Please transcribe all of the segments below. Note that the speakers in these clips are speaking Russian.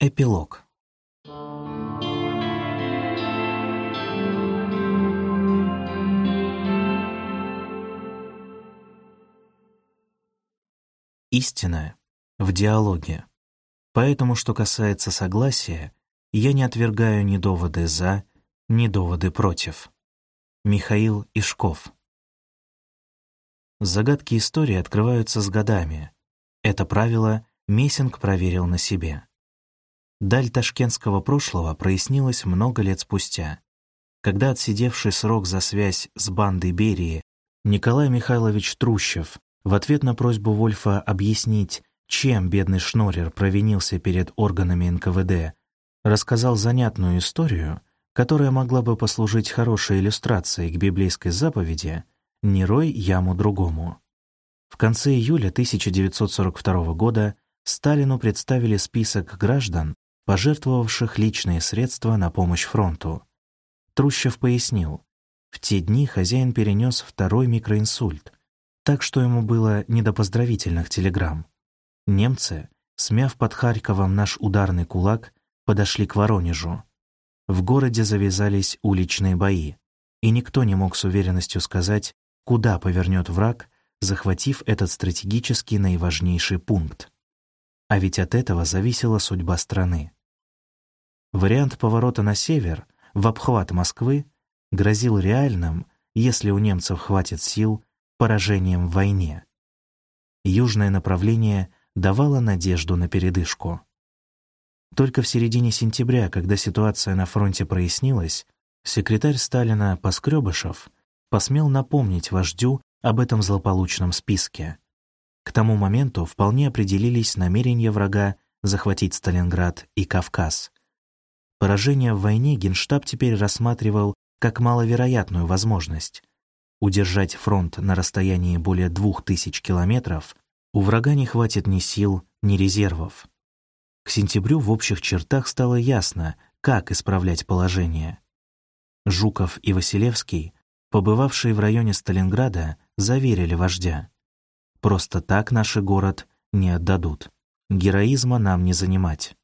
Эпилог. Истина в диалоге. Поэтому, что касается согласия, я не отвергаю ни доводы «за», ни доводы «против». Михаил Ишков. Загадки истории открываются с годами. Это правило Мессинг проверил на себе. Даль ташкентского прошлого прояснилась много лет спустя, когда отсидевший срок за связь с бандой Берии Николай Михайлович Трущев в ответ на просьбу Вольфа объяснить, чем бедный Шнорер провинился перед органами НКВД, рассказал занятную историю, которая могла бы послужить хорошей иллюстрацией к библейской заповеди «Не рой яму другому». В конце июля 1942 года Сталину представили список граждан, пожертвовавших личные средства на помощь фронту. Трущев пояснил, в те дни хозяин перенес второй микроинсульт, так что ему было не до поздравительных телеграмм. Немцы, смяв под Харьковом наш ударный кулак, подошли к Воронежу. В городе завязались уличные бои, и никто не мог с уверенностью сказать, куда повернет враг, захватив этот стратегически наиважнейший пункт. А ведь от этого зависела судьба страны. Вариант поворота на север, в обхват Москвы, грозил реальным, если у немцев хватит сил, поражением в войне. Южное направление давало надежду на передышку. Только в середине сентября, когда ситуация на фронте прояснилась, секретарь Сталина Поскребышев посмел напомнить вождю об этом злополучном списке. К тому моменту вполне определились намерения врага захватить Сталинград и Кавказ. Поражение в войне Генштаб теперь рассматривал как маловероятную возможность. Удержать фронт на расстоянии более двух тысяч километров у врага не хватит ни сил, ни резервов. К сентябрю в общих чертах стало ясно, как исправлять положение. Жуков и Василевский, побывавшие в районе Сталинграда, заверили вождя. «Просто так наш город не отдадут. Героизма нам не занимать».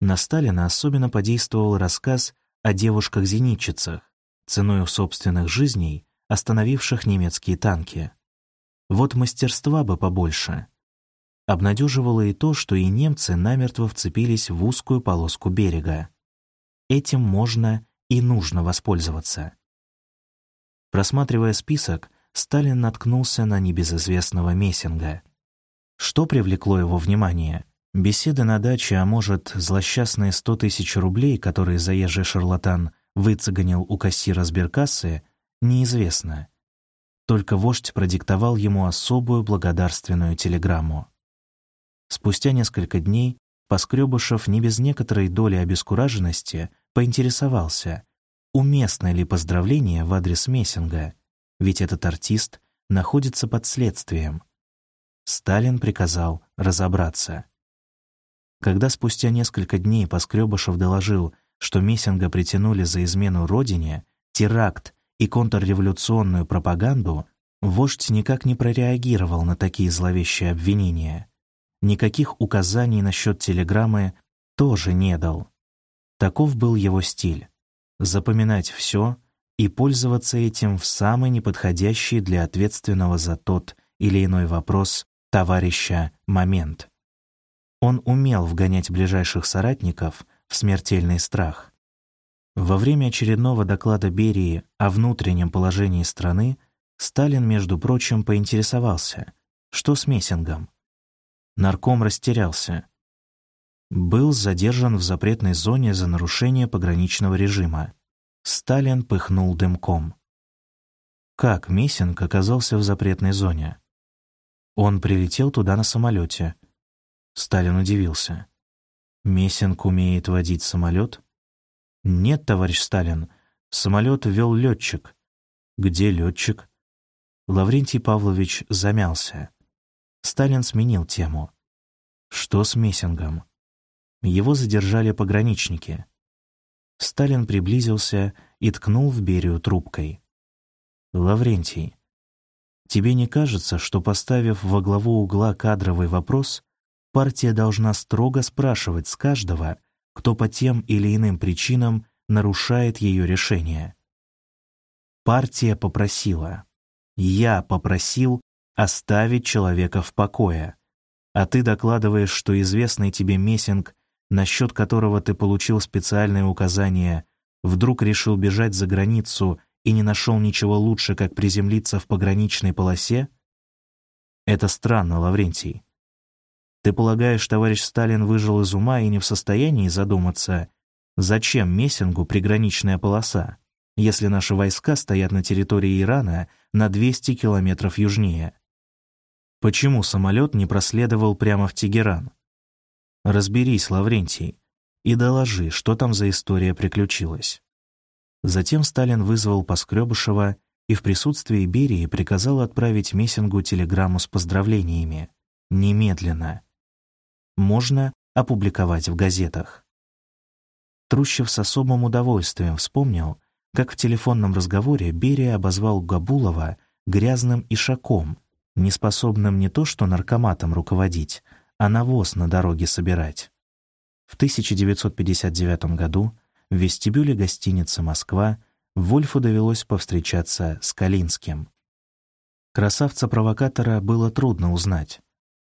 На Сталина особенно подействовал рассказ о девушках-зенитчицах, ценой собственных жизней, остановивших немецкие танки. Вот мастерства бы побольше. Обнадеживало и то, что и немцы намертво вцепились в узкую полоску берега. Этим можно и нужно воспользоваться. Просматривая список, Сталин наткнулся на небезызвестного Мессинга. Что привлекло его внимание? Беседы на даче, а может, злосчастные сто тысяч рублей, которые заезжий шарлатан выцеганил у кассира сберкассы, неизвестно. Только вождь продиктовал ему особую благодарственную телеграмму. Спустя несколько дней Поскребышев не без некоторой доли обескураженности поинтересовался, уместно ли поздравление в адрес Мессинга, ведь этот артист находится под следствием. Сталин приказал разобраться. Когда спустя несколько дней Поскребышев доложил, что Мессинга притянули за измену родине, теракт и контрреволюционную пропаганду, вождь никак не прореагировал на такие зловещие обвинения. Никаких указаний насчет телеграммы тоже не дал. Таков был его стиль — запоминать все и пользоваться этим в самый неподходящий для ответственного за тот или иной вопрос товарища момент. Он умел вгонять ближайших соратников в смертельный страх — во время очередного доклада Берии о внутреннем положении страны Сталин, между прочим, поинтересовался, что с Мессингом. Нарком растерялся. Был задержан в запретной зоне за нарушение пограничного режима. Сталин пыхнул дымком. Как Мессинг оказался в запретной зоне? Он прилетел туда на самолете. Сталин удивился. Мессинг умеет водить самолет? «Нет, товарищ Сталин, самолет вел летчик». «Где летчик?» Лаврентий Павлович замялся. Сталин сменил тему. «Что с Мессингом?» Его задержали пограничники. Сталин приблизился и ткнул в Берию трубкой. «Лаврентий, тебе не кажется, что, поставив во главу угла кадровый вопрос, партия должна строго спрашивать с каждого, кто по тем или иным причинам нарушает ее решение. Партия попросила, я попросил оставить человека в покое, а ты докладываешь, что известный тебе Мессинг, насчет которого ты получил специальное указание, вдруг решил бежать за границу и не нашел ничего лучше, как приземлиться в пограничной полосе? Это странно, Лаврентий. Ты полагаешь, товарищ Сталин выжил из ума и не в состоянии задуматься, зачем Мессингу приграничная полоса, если наши войска стоят на территории Ирана на 200 километров южнее? Почему самолет не проследовал прямо в Тегеран? Разберись, Лаврентий, и доложи, что там за история приключилась. Затем Сталин вызвал Поскребышева и в присутствии Берии приказал отправить Мессингу телеграмму с поздравлениями. Немедленно. Можно опубликовать в газетах. Трущев с особым удовольствием вспомнил, как в телефонном разговоре Берия обозвал Габулова грязным ишаком, неспособным не то что наркоматом руководить, а навоз на дороге собирать. В 1959 году в вестибюле гостиницы «Москва» Вольфу довелось повстречаться с Калинским. Красавца-провокатора было трудно узнать.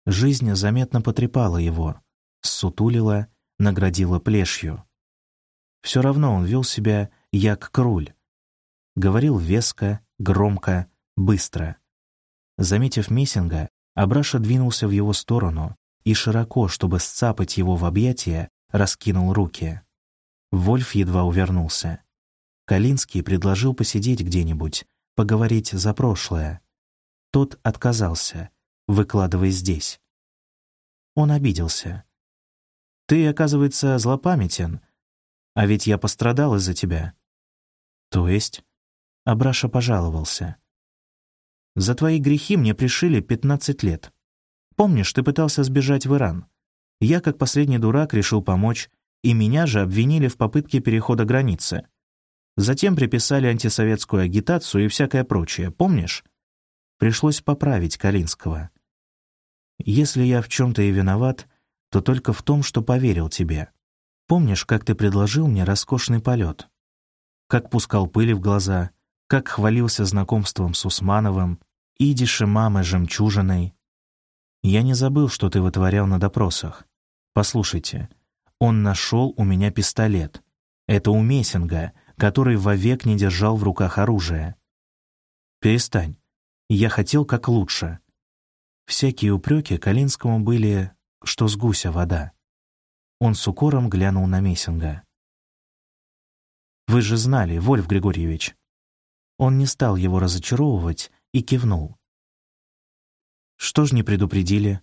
Жизнь заметно потрепала его, ссутулила, наградила плешью. Все равно он вел себя як круль. Говорил веско, громко, быстро. Заметив Мессинга, Абраша двинулся в его сторону и широко, чтобы сцапать его в объятия, раскинул руки. Вольф едва увернулся. Калинский предложил посидеть где-нибудь, поговорить за прошлое. Тот отказался, выкладывай здесь. Он обиделся. «Ты, оказывается, злопамятен, а ведь я пострадал из-за тебя». «То есть?» Абраша пожаловался. «За твои грехи мне пришили 15 лет. Помнишь, ты пытался сбежать в Иран? Я, как последний дурак, решил помочь, и меня же обвинили в попытке перехода границы. Затем приписали антисоветскую агитацию и всякое прочее, помнишь? Пришлось поправить Калинского. Если я в чем-то и виноват, то только в том, что поверил тебе. Помнишь, как ты предложил мне роскошный полет? как пускал пыли в глаза, как хвалился знакомством с Усмановым, идиши мамы жемчужиной. Я не забыл, что ты вытворял на допросах. Послушайте, он нашел у меня пистолет. Это у Мессинга, который вовек не держал в руках оружие. Перестань. Я хотел как лучше. Всякие упреки Калинскому были, что с гуся вода. Он с укором глянул на Мессинга. Вы же знали, Вольф Григорьевич». Он не стал его разочаровывать и кивнул. «Что ж не предупредили?»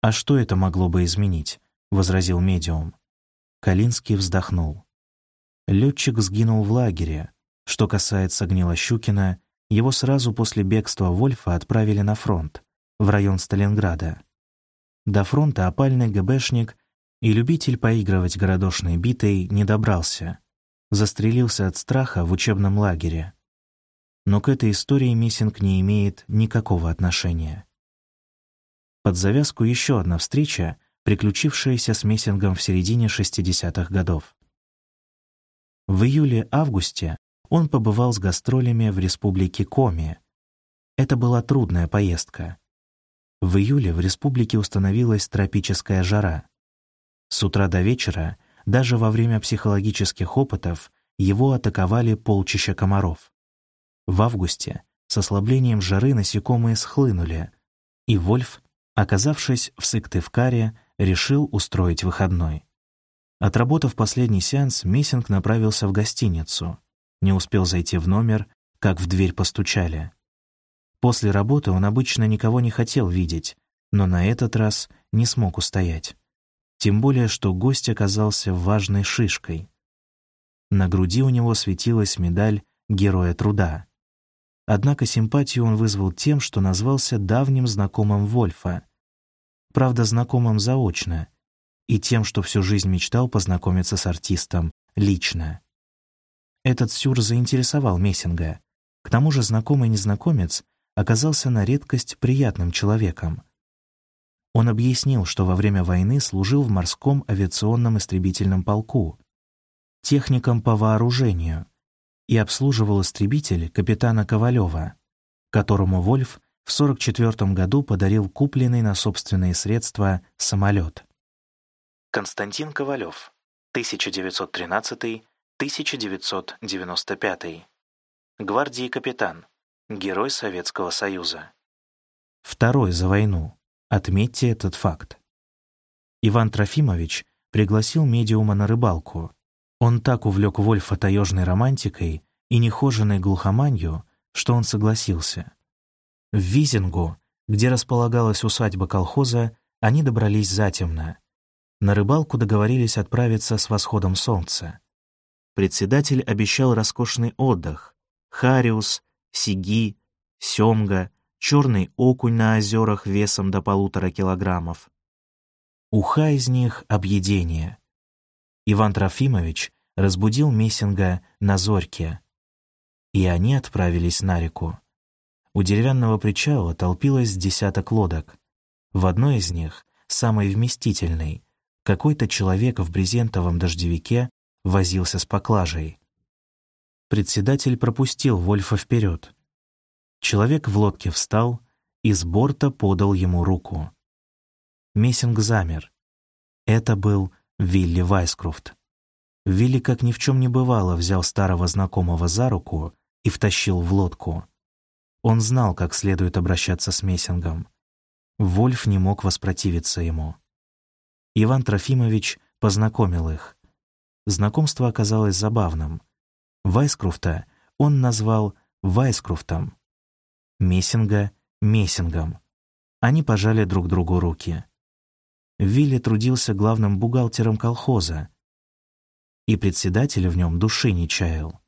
«А что это могло бы изменить?» — возразил медиум. Калинский вздохнул. Летчик сгинул в лагере. Что касается Гнилощукина, его сразу после бегства Вольфа отправили на фронт, в район Сталинграда. До фронта опальный ГБшник и любитель поигрывать городошной битой не добрался застрелился от страха в учебном лагере. Но к этой истории Мессинг не имеет никакого отношения. Под завязку еще одна встреча, приключившаяся с Мессингом в середине 60-х годов. В июле-августе он побывал с гастролями в республике Коми. Это была трудная поездка. В июле в республике установилась тропическая жара. С утра до вечера даже во время психологических опытов его атаковали полчища комаров. В августе с ослаблением жары насекомые схлынули, и Вольф, оказавшись в Сыктывкаре, решил устроить выходной. Отработав последний сеанс, Мессинг направился в гостиницу. Не успел зайти в номер, как в дверь постучали. После работы он обычно никого не хотел видеть, но на этот раз не смог устоять. Тем более, что гость оказался важной шишкой. На груди у него светилась медаль Героя труда. Однако симпатию он вызвал тем, что назвался давним знакомым Вольфа. Правда, знакомым заочно, и тем, что всю жизнь мечтал познакомиться с артистом лично. Этот сюр заинтересовал Мессинга. К тому же знакомый незнакомец оказался на редкость приятным человеком. Он объяснил, что во время войны служил в морском авиационном истребительном полку, техником по вооружению, и обслуживал истребитель капитана Ковалева, которому Вольф в 1944 году подарил купленный на собственные средства самолет. Константин Ковалев, 1913-1995. Гвардии капитан, Герой Советского Союза. Второй за войну. Отметьте этот факт. Иван Трофимович пригласил медиума на рыбалку. Он так увлек Вольфа таежной романтикой и нехоженной глухоманью, что он согласился. В Визингу, где располагалась усадьба колхоза, они добрались затемно. На рыбалку договорились отправиться с восходом солнца. Председатель обещал роскошный отдых, хариус, сиги, семга, черный окунь на озерах весом до полутора килограммов. Уха из них — объедение. Иван Трофимович разбудил Мессинга на зорьке, и они отправились на реку. У деревянного причала толпилось десяток лодок. В одной из них, самой вместительной, какой-то человек в брезентовом дождевике возился с поклажей. Председатель пропустил Вольфа вперед. Человек в лодке встал и с борта подал ему руку. Мессинг замер. Это был Вилли Вайскрофт. Вилли, как ни в чем не бывало, взял старого знакомого за руку и втащил в лодку. Он знал, как следует обращаться с Мессингом. Вольф не мог воспротивиться ему. Иван Трофимович познакомил их. Знакомство оказалось забавным. Вайскруфта он назвал Вайскруфтом, Мессинга — Мессингом. Они пожали друг другу руки. Вилли трудился главным бухгалтером колхоза, и председатель в нем души не чаял.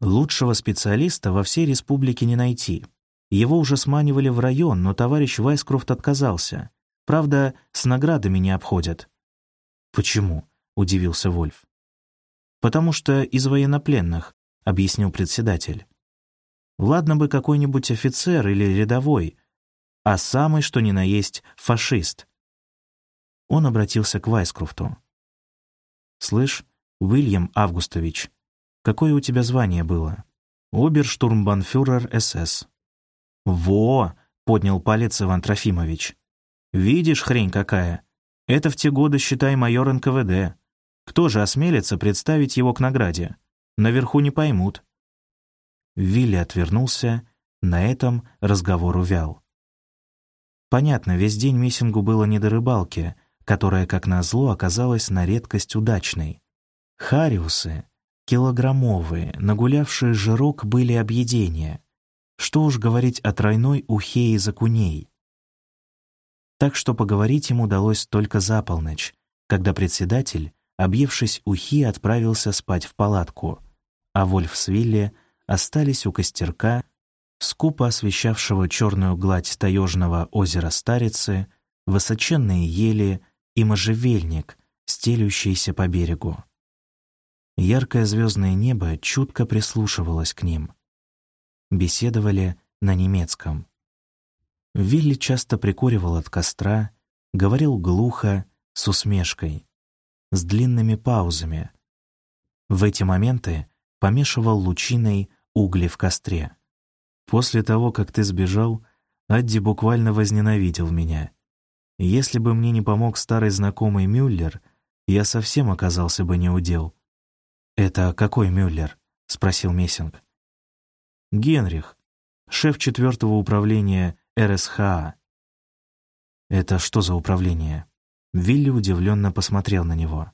Лучшего специалиста во всей республике не найти. Его уже сманивали в район, но товарищ Вайскрофт отказался. Правда, с наградами не обходят. «Почему?» — удивился Вольф. «Потому что из военнопленных», — объяснил председатель. «Ладно бы какой-нибудь офицер или рядовой, а самый, что ни на есть, фашист». Он обратился к Вайскрофту. «Слышь, Уильям Августович, какое у тебя звание было?» «Оберштурмбанфюрер СС». «Во!» — поднял палец Иван Трофимович. «Видишь, хрень какая? Это в те годы, считай, майор НКВД. Кто же осмелится представить его к награде? Наверху не поймут». Вилли отвернулся, на этом разговор увял. Понятно, весь день Миссингу было не до рыбалки, которая, как назло, оказалась на редкость удачной. Хариусы, килограммовые, нагулявшие жирок, были объедения. Что уж говорить о тройной ухе из окуней. Так что поговорить им удалось только за полночь, когда председатель объевшись ухи, отправился спать в палатку, а Вольф с Вилли остались у костерка, скупо освещавшего черную гладь таежного озера Старицы, высоченные ели и можжевельник, стелющийся по берегу. Яркое звездное небо чутко прислушивалось к ним. Беседовали на немецком. Вилли часто прикуривал от костра, говорил глухо, с усмешкой с длинными паузами. В эти моменты помешивал лучиной угли в костре. После того, как ты сбежал, Адди буквально возненавидел меня. Если бы мне не помог старый знакомый Мюллер, я совсем оказался бы неудел. «Это какой Мюллер?» — спросил Мессинг. «Генрих, шеф четвертого управления РСХА». «Это что за управление?» Вилли удивленно посмотрел на него.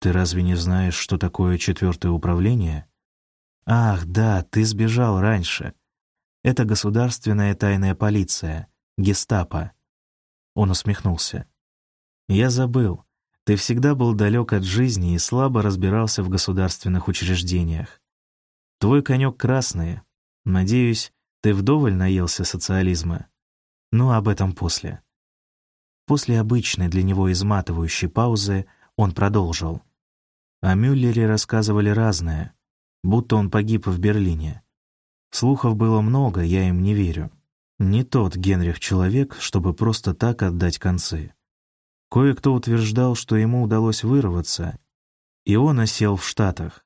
«Ты разве не знаешь, что такое четвертое управление?» «Ах, да, ты сбежал раньше. Это государственная тайная полиция, гестапо». Он усмехнулся. «Я забыл. Ты всегда был далек от жизни и слабо разбирался в государственных учреждениях. Твой конек красный. Надеюсь, ты вдоволь наелся социализма. Ну, об этом после. После обычной для него изматывающей паузы он продолжил. О Мюллере рассказывали разное, будто он погиб в Берлине. Слухов было много, я им не верю. Не тот Генрих человек, чтобы просто так отдать концы. Кое-кто утверждал, что ему удалось вырваться, и он осел в Штатах.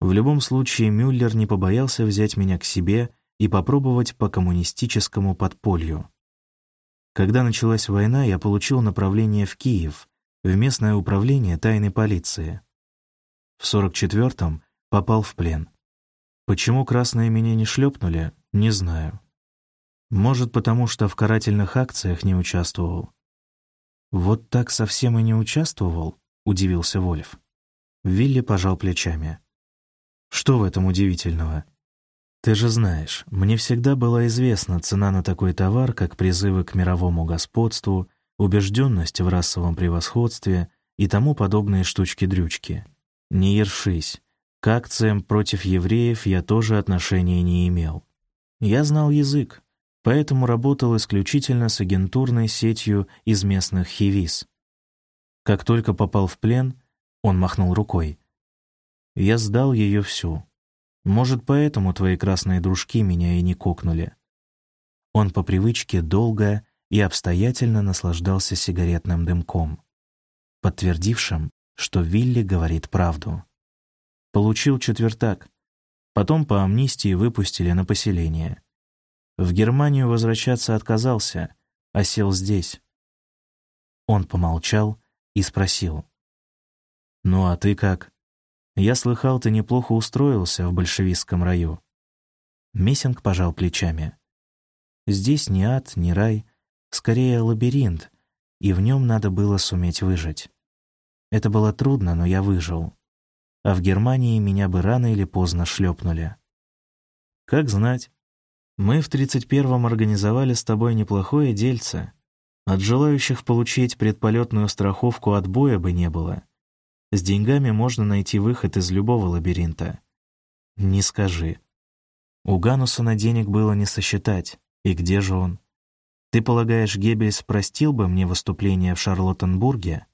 В любом случае Мюллер не побоялся взять меня к себе и попробовать по коммунистическому подполью. Когда началась война, я получил направление в Киев, в местное управление тайной полиции. В 44-м попал в плен. Почему красные меня не шлепнули, не знаю. Может, потому что в карательных акциях не участвовал. «Вот так совсем и не участвовал?» — удивился Вольф. Вилли пожал плечами. «Что в этом удивительного? Ты же знаешь, мне всегда была известна цена на такой товар, как призывы к мировому господству, убежденность в расовом превосходстве и тому подобные штучки-дрючки. Не ершись. К акциям против евреев я тоже отношения не имел. Я знал язык, поэтому работал исключительно с агентурной сетью из местных хивис. Как только попал в плен, он махнул рукой. Я сдал ее всю. Может, поэтому твои красные дружки меня и не кокнули. Он по привычке долго и обстоятельно наслаждался сигаретным дымком, подтвердившим, что Вилли говорит правду. Получил четвертак. Потом по амнистии выпустили на поселение. В Германию возвращаться отказался, а сел здесь. Он помолчал и спросил. «Ну а ты как? Я слыхал, ты неплохо устроился в большевистском раю». Мессинг пожал плечами. «Здесь ни ад, ни рай, скорее лабиринт, и в нем надо было суметь выжить. Это было трудно, но я выжил. А в Германии меня бы рано или поздно шлепнули. Как знать. Мы в 31-м организовали с тобой неплохое дельце. От желающих получить предполетную страховку отбоя бы не было. С деньгами можно найти выход из любого лабиринта. Не скажи. У Ганусона денег было не сосчитать. И где же он? Ты полагаешь, Геббельс простил бы мне выступление в Шарлоттенбурге?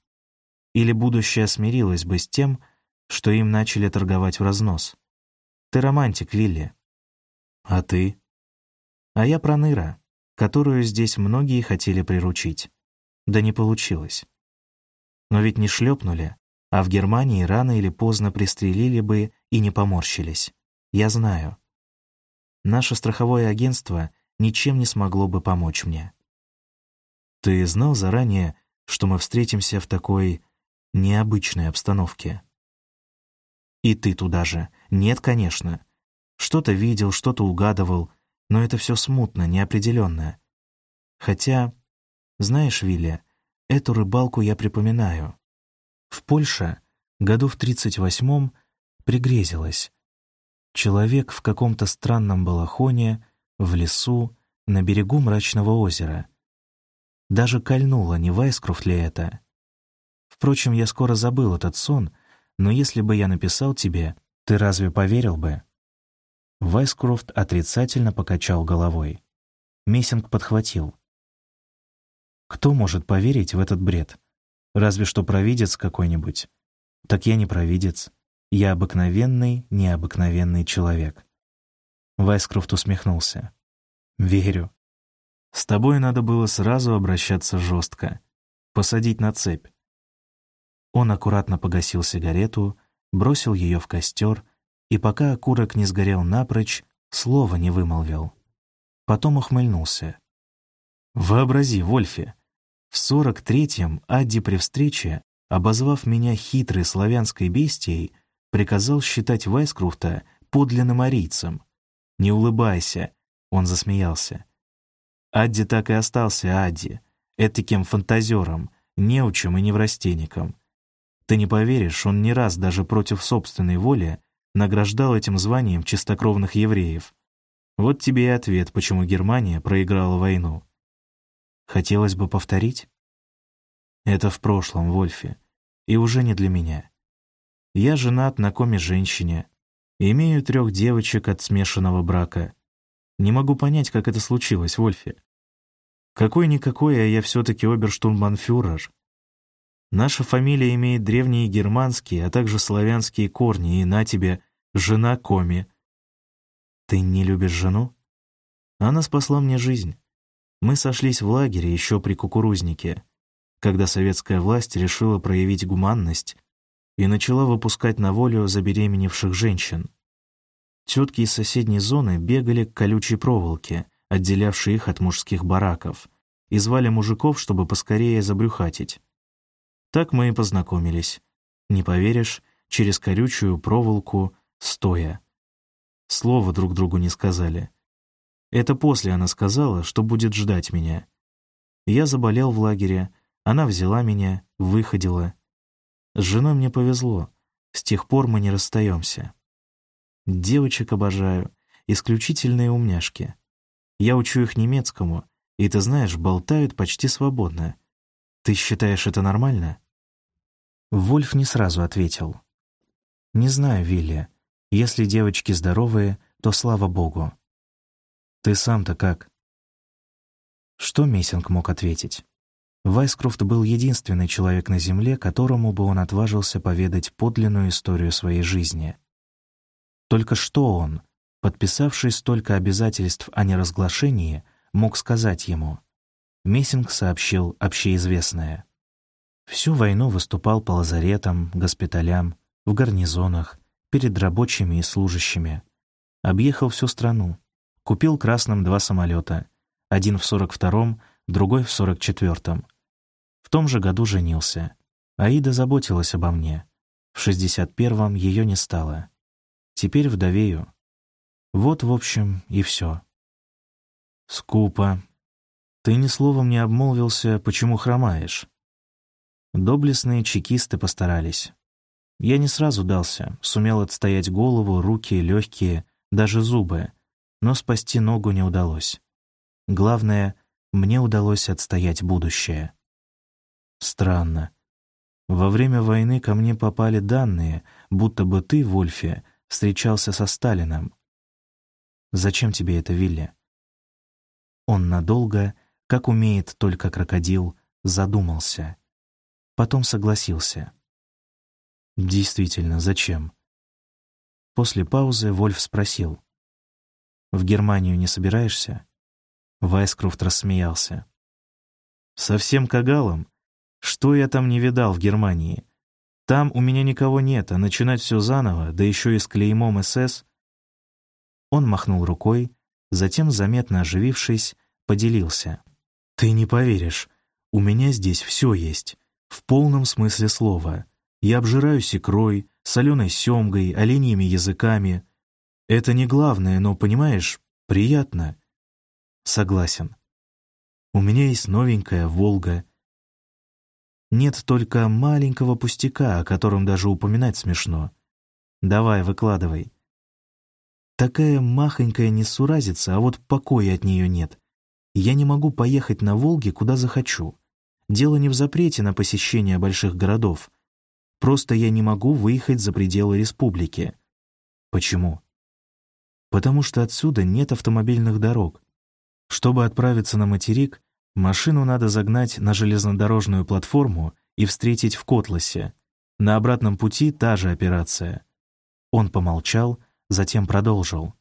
Или будущее смирилось бы с тем, что им начали торговать в разнос? Ты романтик, Вилли. А ты? А я проныра, которую здесь многие хотели приручить. Да не получилось. Но ведь не шлепнули, а в Германии рано или поздно пристрелили бы и не поморщились. Я знаю. Наше страховое агентство ничем не смогло бы помочь мне. Ты знал заранее, что мы встретимся в такой необычной обстановке? И ты туда же. Нет, конечно. Что-то видел, что-то угадывал, но это все смутно, неопределенно. Хотя, знаешь, Вилли, эту рыбалку я припоминаю. В Польше, году в 38-м, пригрезилось. Человек в каком-то странном балахоне, в лесу, на берегу мрачного озера. Даже кольнуло, не Вайскруфт ли это. Впрочем, я скоро забыл этот сон, но если бы я написал тебе, ты разве поверил бы? Вайскрофт отрицательно покачал головой. Мессинг подхватил. «Кто может поверить в этот бред? Разве что провидец какой-нибудь. Так я не провидец. Я обыкновенный, необыкновенный человек». Вайскрофт усмехнулся. «Верю. С тобой надо было сразу обращаться жестко. Посадить на цепь». Он аккуратно погасил сигарету, бросил ее в костер и пока окурок не сгорел напрочь, слова не вымолвил. Потом ухмыльнулся. «Вообрази, Вольфе, в сорок третьем Адди при встрече, обозвав меня хитрой славянской бестией, приказал считать Вайскруфта подлинным арийцем. «Не улыбайся», — он засмеялся. Адди так и остался Адди, этаким фантазером, неучем и неврастенником. Ты не поверишь, он не раз даже против собственной воли награждал этим званием чистокровных евреев. Вот тебе и ответ, почему Германия проиграла войну. Хотелось бы повторить? Это в прошлом, Вольфе, и уже не для меня. Я женат на коме-женщине, имею трех девочек от смешанного брака. Не могу понять, как это случилось, Вольфе. Какой-никакой, а я все-таки оберштурмбанфюрер. Наша фамилия имеет древние германские, а также славянские корни, и на тебе жена Коми. Ты не любишь жену? Она спасла мне жизнь. Мы сошлись в лагере еще при кукурузнике, когда советская власть решила проявить гуманность и начала выпускать на волю забеременевших женщин. Тетки из соседней зоны бегали к колючей проволоке, отделявшей их от мужских бараков, и звали мужиков, чтобы поскорее забрюхатить. Так мы и познакомились. Не поверишь, через колючую проволоку, стоя. Слова друг другу не сказали. Это после она сказала, что будет ждать меня. Я заболел в лагере, она взяла меня, выходила. С женой мне повезло, с тех пор мы не расстаемся. Девочек обожаю, исключительные умняшки. Я учу их немецкому, и, ты знаешь, болтают почти свободно. Ты считаешь это нормально?» Вольф не сразу ответил. «Не знаю, Вилли. Если девочки здоровые, то слава богу. Ты сам-то как?» Что Мессинг мог ответить? Вайскрофт был единственный человек на Земле, которому бы он отважился поведать подлинную историю своей жизни. Только что он, подписавший столько обязательств о неразглашении, мог сказать ему? Мессинг сообщил общеизвестное. Всю войну выступал по лазаретам, госпиталям, в гарнизонах, перед рабочими и служащими. Объехал всю страну. Купил красным два самолета. Один в 42-м, другой в 44-м. В том же году женился. Аида заботилась обо мне. В 61-м ее не стало. Теперь вдовею. Вот, в общем, и все. Скупо. Ты ни словом не обмолвился, почему хромаешь. Доблестные чекисты постарались. Я не сразу дался, сумел отстоять голову, руки, легкие, даже зубы, но спасти ногу не удалось. Главное, мне удалось отстоять будущее. Странно. Во время войны ко мне попали данные, будто бы ты, Вольфе, встречался со Сталином. Зачем тебе это, Вилли? Он надолго, как умеет только крокодил, задумался. Потом согласился. Действительно, зачем? После паузы Вольф спросил. «В Германию не собираешься?» Вайскрофт рассмеялся. «Совсем кагалом? Что я там не видал в Германии? Там у меня никого нет, а начинать все заново, да еще и с клеймом СС. Он махнул рукой, затем, заметно оживившись, поделился. «Ты не поверишь, у меня здесь все есть, в полном смысле слова. Я обжираюсь икрой, соленой семгой, оленьими языками. Это не главное, но, понимаешь, приятно». «Согласен. У меня есть новенькая «Волга», нет только маленького пустяка, о котором даже упоминать смешно. Давай, выкладывай. Такая махонькая несуразица, а вот покоя от нее нет. Я не могу поехать на Волге, куда захочу. Дело не в запрете на посещение больших городов. Просто я не могу выехать за пределы республики. Почему? Потому что отсюда нет автомобильных дорог. Чтобы отправиться на материк, Машину надо загнать на железнодорожную платформу и встретить в Котласе. На обратном пути та же операция. Он помолчал, затем продолжил.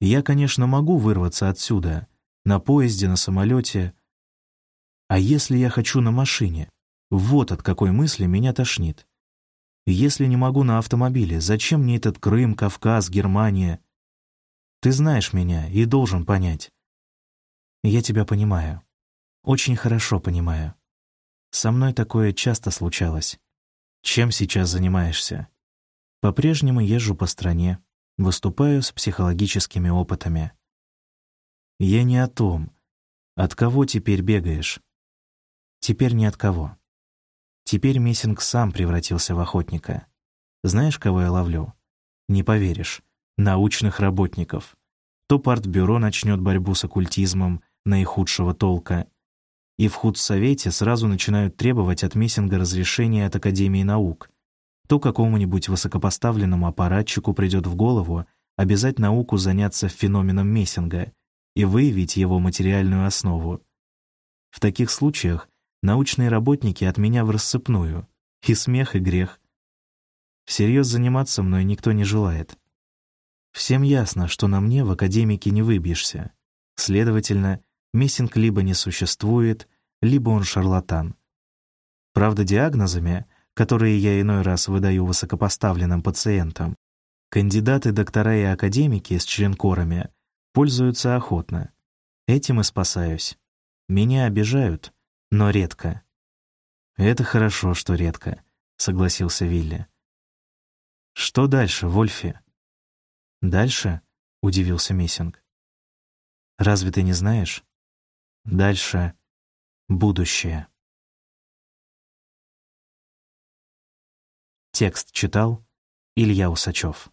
«Я, конечно, могу вырваться отсюда, на поезде, на самолете. А если я хочу на машине? Вот от какой мысли меня тошнит. Если не могу на автомобиле, зачем мне этот Крым, Кавказ, Германия? Ты знаешь меня и должен понять. Я тебя понимаю. Очень хорошо понимаю. Со мной такое часто случалось. Чем сейчас занимаешься? По-прежнему езжу по стране, выступаю с психологическими опытами. Я не о том. От кого теперь бегаешь? Теперь ни от кого. Теперь Мессинг сам превратился в охотника. Знаешь, кого я ловлю? Не поверишь. Научных работников. То партбюро начнет борьбу с оккультизмом, наихудшего толка. И в худсовете сразу начинают требовать от Мессинга разрешения от Академии наук. То какому-нибудь высокопоставленному аппаратчику придет в голову обязать науку заняться феноменом Мессинга и выявить его материальную основу. В таких случаях научные работники от меня в рассыпную, и смех, и грех. Всерьез заниматься мной никто не желает. Всем ясно, что на мне в академике не выбьешься. Следовательно, Мессинг либо не существует, либо он шарлатан. Правда, диагнозами, которые я иной раз выдаю высокопоставленным пациентам, кандидаты, доктора и академики с членкорами пользуются охотно. Этим и спасаюсь. Меня обижают, но редко. «Это хорошо, что редко», — согласился Вилли. «Что дальше, Вольфи?» «Дальше?» — удивился Мессинг. «Разве ты не знаешь?» «Дальше будущее». Текст читал Илья Усачев.